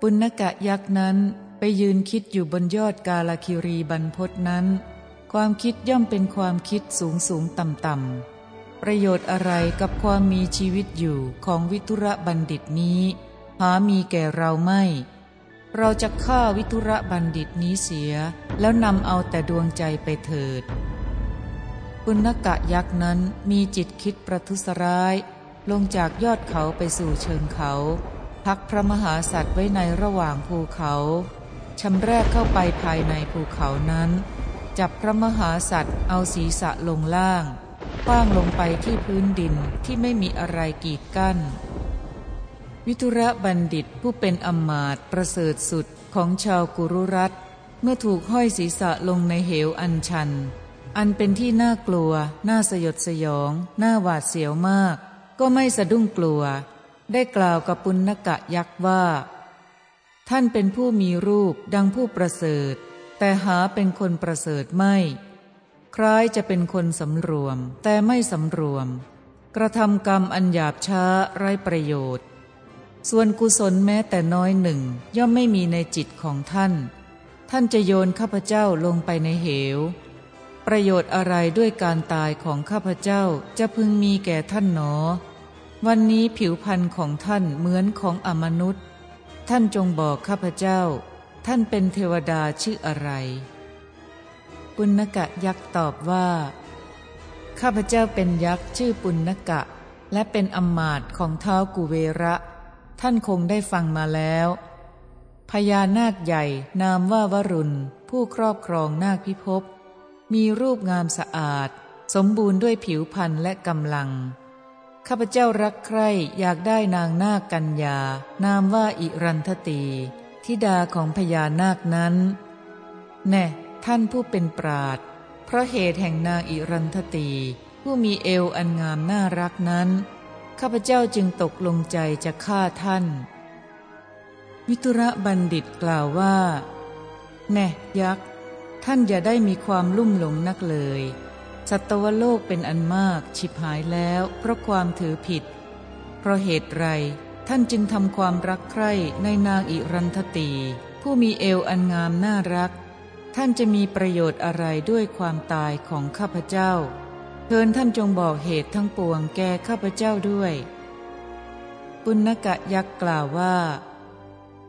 ปุณกะยักษ์นั้นไปยืนคิดอยู่บนยอดกาลคิรีบรรพศนั้น ความคิดย่อมเป็นความคิดสูงสูงต่ำต่ำประโยชน์อะไรกับความมีชีวิตอยู่ของวิทุระบัณฑิตนี้ หามีแก่เราไม่ เราจะฆ่าวิทุระบัณฑิตนี้เสีย แล้วนำเอาแต่ดวงใจไปเถิดปุณกะยักษ์นั้นมีจิตคิดประทุษร้าย ลงจากยอดเขาไปสู่เชิงเขา พักพระมหาสัตว์ไว้ในระหว่างภูเขาชำแรกเข้าไปภายในภูเขานั้น จับพระมหาสัตว์เอาศีรษะลงล่างคว้างลงไปที่พื้นดินที่ไม่มีอะไรกีดกั้น วิทุระบัณฑิตผู้เป็นอมมาตประเสริฐสุดของชาวกุรุรัตเมื่อถูกห้อยศีรษะลงในเหวอันชัน อันเป็นที่น่ากลัว น่าสยดสยอง น่าหวาดเสียวมาก ก็ไม่สะดุ้งกลัว ได้กล่าวกับปุณณกะยักษ์ว่า ท่านเป็นผู้มีรูปดังผู้ประเสริฐ แต่หาเป็นคนประเสริฐไม่ คล้ายจะเป็นคนสำรวม แต่ไม่สำรวม กระทำกรรมอันหยาบช้าไร้ประโยชน์ ส่วนกุศลแม้แต่น้อยหนึ่งย่อมไม่มีในจิตของท่าน ท่านจะโยนข้าพเจ้าลงไปในเหว ประโยชน์อะไรด้วยการตายของข้าพเจ้าจะพึงมีแก่ท่านหนอ วันนี้ผิวพรรณของท่านเหมือนของอมนุษย์ ท่านจงบอกข้าพเจ้า ท่านเป็นเทวดาชื่ออะไร ปุณกะยักษ์ตอบว่า ข้าพเจ้าเป็นยักษ์ชื่อปุณกะ และเป็นอมมาตของเท้ากุเวระ ท่านคงได้ฟังมาแล้ว พญานาคใหญ่นามว่าวรุณ ผู้ครอบครองนาคพิภพมีรูปงามสะอาด สมบูรณ์ด้วยผิวพรรณและกำลัง ข้าพเจ้ารักใคร่อยากได้นางนาคกัญญา นามว่าอิรันทตีทิดาของพญานาคนั้น แน่ ท่านผู้เป็นปราดเพราะเหตุแห่งนางอิรันทตี ผู้มีเอวอันงามน่ารักนั้น ข้าพเจ้าจึงตกลงใจจะฆ่าท่าน วิตุระบัณฑิตกล่าวว่า แน่ ยักษ์ ท่านอย่าได้มีความลุ่มหลงนักเลย สัตวโลกเป็นอันมากฉิบหายแล้วเพราะความถือผิด เพราะเหตุไรท่านจึงทำความรักใคร่ในนางอิรันทตี ผู้มีเอวอันงามน่ารัก ท่านจะมีประโยชน์อะไรด้วยความตายของข้าพเจ้าเพินท่านจงบอกเหตุทั้งปวงแก่ข้าพเจ้าด้วย ปุณกะยักษ์กล่าวว่า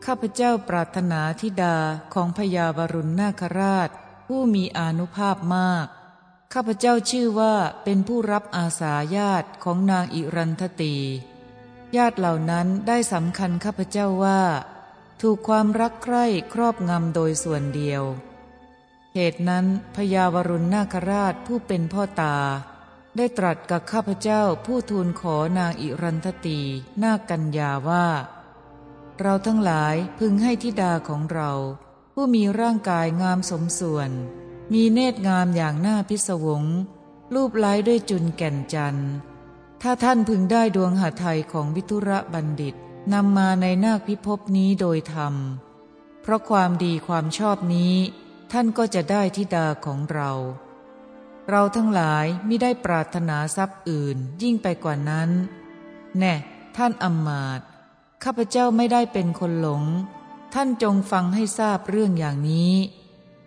ข้าพเจ้าปรารถนาธิดาของพญาวรุณนาคราช ผู้มีอานุภาพมาก ข้าพเจ้าชื่อว่าเป็นผู้รับอาสาญาติของนางอิรันทตี ญาติเหล่านั้นได้สำคัญข้าพเจ้าว่า ถูกความรักใคร่ครอบงำโดยส่วนเดียว เหตุนั้นพญาวรุณนาคราชผู้เป็นพ่อตา ได้ตรัสกับข้าพเจ้าผู้ทูลขอนางอิรันทตีนากัญญาว่า เราทั้งหลายพึงให้ทิดาของเรา ผู้มีร่างกายงามสมส่วน มีเนตรงามอย่างหน้าพิศวง รูปไล้ด้วยจุนแก่นจันทร์ ถ้าท่านพึงได้ดวงหาไทยของวิทุระบัณฑิตนำมาในนาคพิภพนี้โดยธรรม เพราะความดีความชอบนี้ ท่านก็จะได้ทิดาของเรา เราทั้งหลายไม่ได้ปรารถนาทรัพย์อื่นยิ่งไปกว่านั้น แน่ท่านอมมาตข้าพเจ้าไม่ได้เป็นคนหลง ท่านจงฟังให้ทราบเรื่องอย่างนี้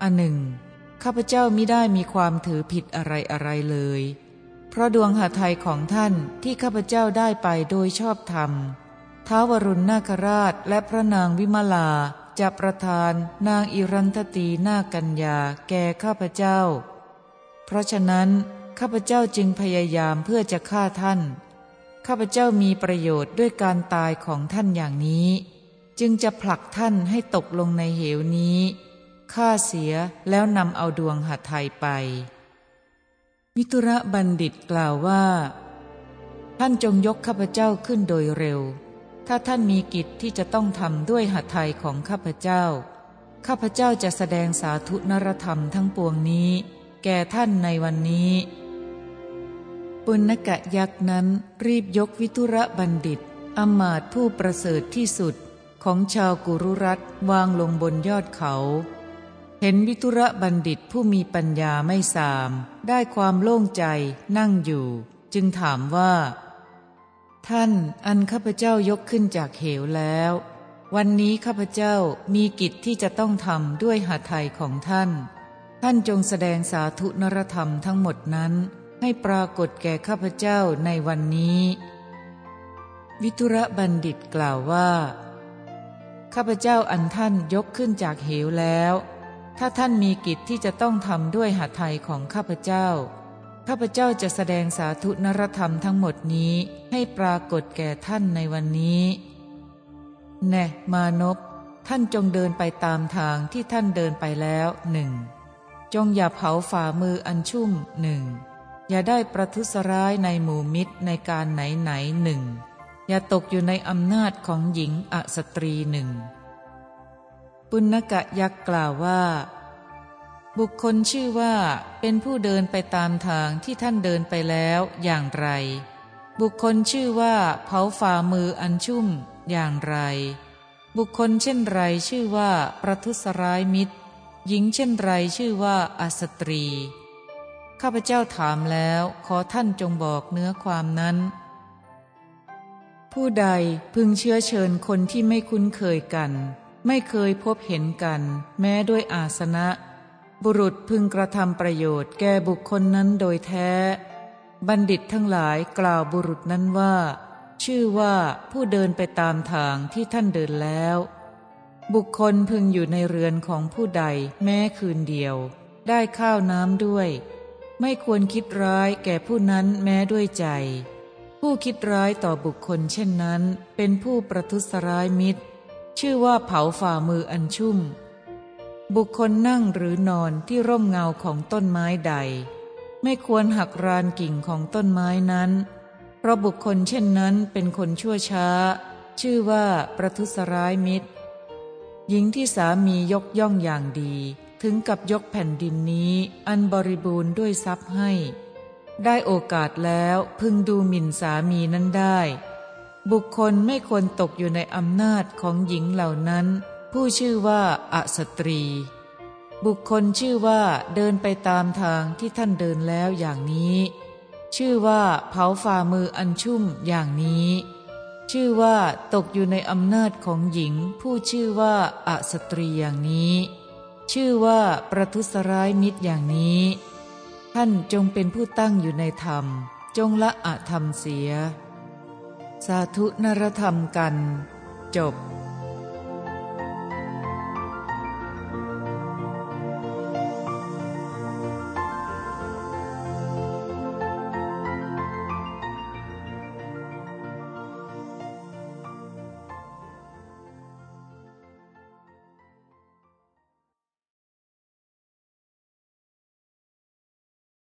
อันหนึ่ง ข้าพเจ้ามิได้มีความถือผิดอะไรอะไรเลย เพราะดวงหาไทยของท่านที่ข้าพเจ้าได้ไปโดยชอบธรรมท้าวรุณนาคราชและพระนางวิมลาจะประทานนางอิรันทตีนากัญญาแก่ข้าพเจ้า เพราะฉะนั้นข้าพเจ้าจึงพยายามเพื่อจะฆ่าท่าน ข้าพเจ้ามีประโยชน์ด้วยการตายของท่านอย่างนี้ จึงจะผลักท่านให้ตกลงในเหวนี้ ฆ่าเสียแล้วนำเอาดวงหัตไทยไป มิตุระบัณฑิตกล่าวว่า ท่านจงยกข้าพเจ้าขึ้นโดยเร็ว ถ้าท่านมีกิจที่จะต้องทำด้วยหัตไทยของข้าพเจ้า ข้าพเจ้าจะแสดงสาธุนรธรรมทั้งปวงนี้ แก่ท่านในวันนี้ปุณกะยักษ์นั้นรีบยกวิทุระบัณฑิตอมาตผู้ประเสริฐที่สุดของชาวกุรุรัตวางลงบนยอดเขา เห็นวิทุระบัณฑิตผู้มีปัญญาไม่สาม ได้ความโล่งใจนั่งอยู่ จึงถามว่า ท่านอันข้าพเจ้ายกขึ้นจากเหวแล้ว วันนี้ข้าพเจ้ามีกิจที่จะต้องทำด้วยหาไทยของท่าน ท่านจงแสดงสาธุนรธรรมทั้งหมดนั้น ให้ปรากฏแก่ข้าพเจ้าในวันนี้ วิทุระบัณฑิตกล่าวว่า ข้าพเจ้าอันท่านยกขึ้นจากเหวแล้ว ถ้าท่านมีกิจที่จะต้องทำด้วยหาไทยของข้าพเจ้า ข้าพเจ้าจะแสดงสาธุนรธรรมทั้งหมดนี้ให้ปรากฏแก่ท่านในวันนี้แน่มานพท่านจงเดินไปตามทางที่ท่านเดินไปแล้วหนึ่งจงอย่าเผาฝ่ามืออันชุ่มหนึ่งอย่าได้ประทุษร้ายในหมู่มิตรในการไหนไหนหนึ่งอย่าตกอยู่ในอำนาจของหญิงอสตรีหนึ่ง ปุณกะยักษ์กล่าวว่า บุคคลชื่อว่าเป็นผู้เดินไปตามทางที่ท่านเดินไปแล้วอย่างไร บุคคลชื่อว่าเผาฝ่ามืออันชุ่มอย่างไร บุคคลเช่นไรชื่อว่าประทุษร้ายมิตร หญิงเช่นไรชื่อว่าอสตรี ข้าพเจ้าถามแล้วขอท่านจงบอกเนื้อความนั้นผู้ใดพึงเชื้อเชิญคนที่ไม่คุ้นเคยกัน ไม่เคยพบเห็นกัน แม้ด้วยอาสนะ บุรุษพึงกระทำประโยชน์แก่บุคคลนั้นโดยแท้ บัณฑิตทั้งหลายกล่าวบุรุษนั้นว่า ชื่อว่าผู้เดินไปตามทางที่ท่านเดินแล้ว บุคคลพึงอยู่ในเรือนของผู้ใดแม้คืนเดียว ได้ข้าวน้ำด้วย ไม่ควรคิดร้ายแก่ผู้นั้นแม้ด้วยใจผู้คิดร้ายต่อบุคคลเช่นนั้น เป็นผู้ประทุษร้ายมิตร ชื่อว่าเผาฝ่ามืออันชุ่ม บุคคลนั่งหรือนอนที่ร่มเงาของต้นไม้ใด ไม่ควรหักรานกิ่งของต้นไม้นั้น เพราะบุคคลเช่นนั้นเป็นคนชั่วช้า ชื่อว่าประทุษร้ายมิตร หญิงที่สามียกย่องอย่างดีถึงกับยกแผ่นดินนี้อันบริบูรณ์ด้วยทรัพย์ให้ ได้โอกาสแล้วพึงดูหมิ่นสามีนั้นได้ บุคคลไม่ควรตกอยู่ในอำนาจของหญิงเหล่านั้น ผู้ชื่อว่าอสตรี บุคคลชื่อว่าเดินไปตามทางที่ท่านเดินแล้วอย่างนี้ ชื่อว่าเผาฝ่ามืออันชุ่มอย่างนี้ ชื่อว่าตกอยู่ในอำนาจของหญิง ผู้ชื่อว่าอสตรีอย่างนี้ ชื่อว่าประทุษร้ายมิตรอย่างนี้ ท่านจงเป็นผู้ตั้งอยู่ในธรรม จงละอธรรมเสีย สาธุนรธรรมกัน จบ